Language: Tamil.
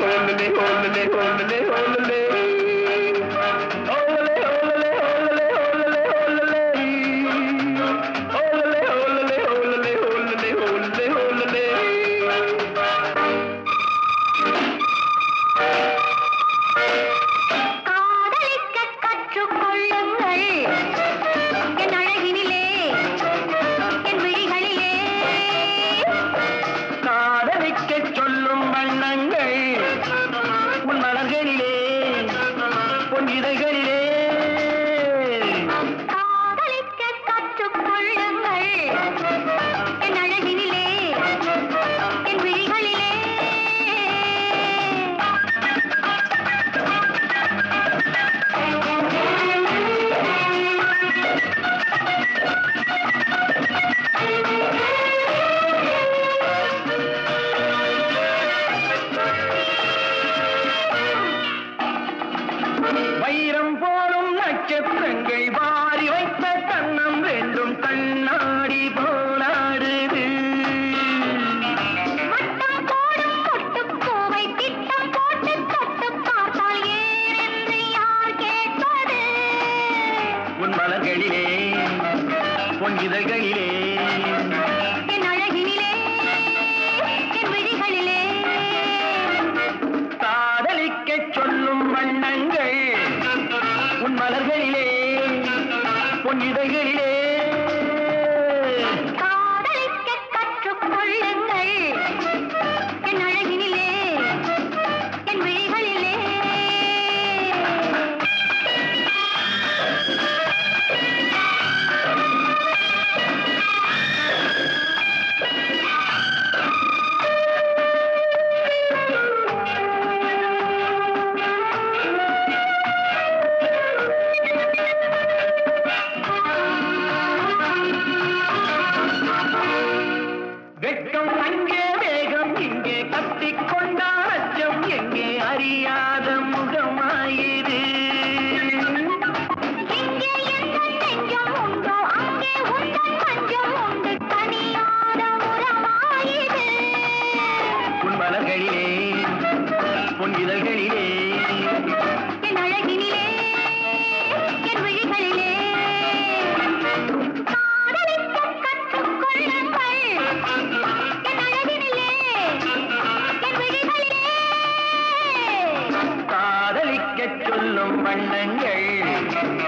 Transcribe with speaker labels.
Speaker 1: Hold me, hold me, hold. உன் வைரம் போலும் நட்சத்திரங்கள் வாரி வைத்த கண்ணம் வேண்டும் கண்ணாடி போலாடுது? உன் மலர்களிலே உன் இதழ்களிலே. சொல்லும் வண்ணங்கள் மலர்களிலே உன் கட்டிக்கொண்டால் அச்சம் எங்கே அறியாத முகமாயிரு. பொன் இதழ்களிலே வண்ணங்கள்.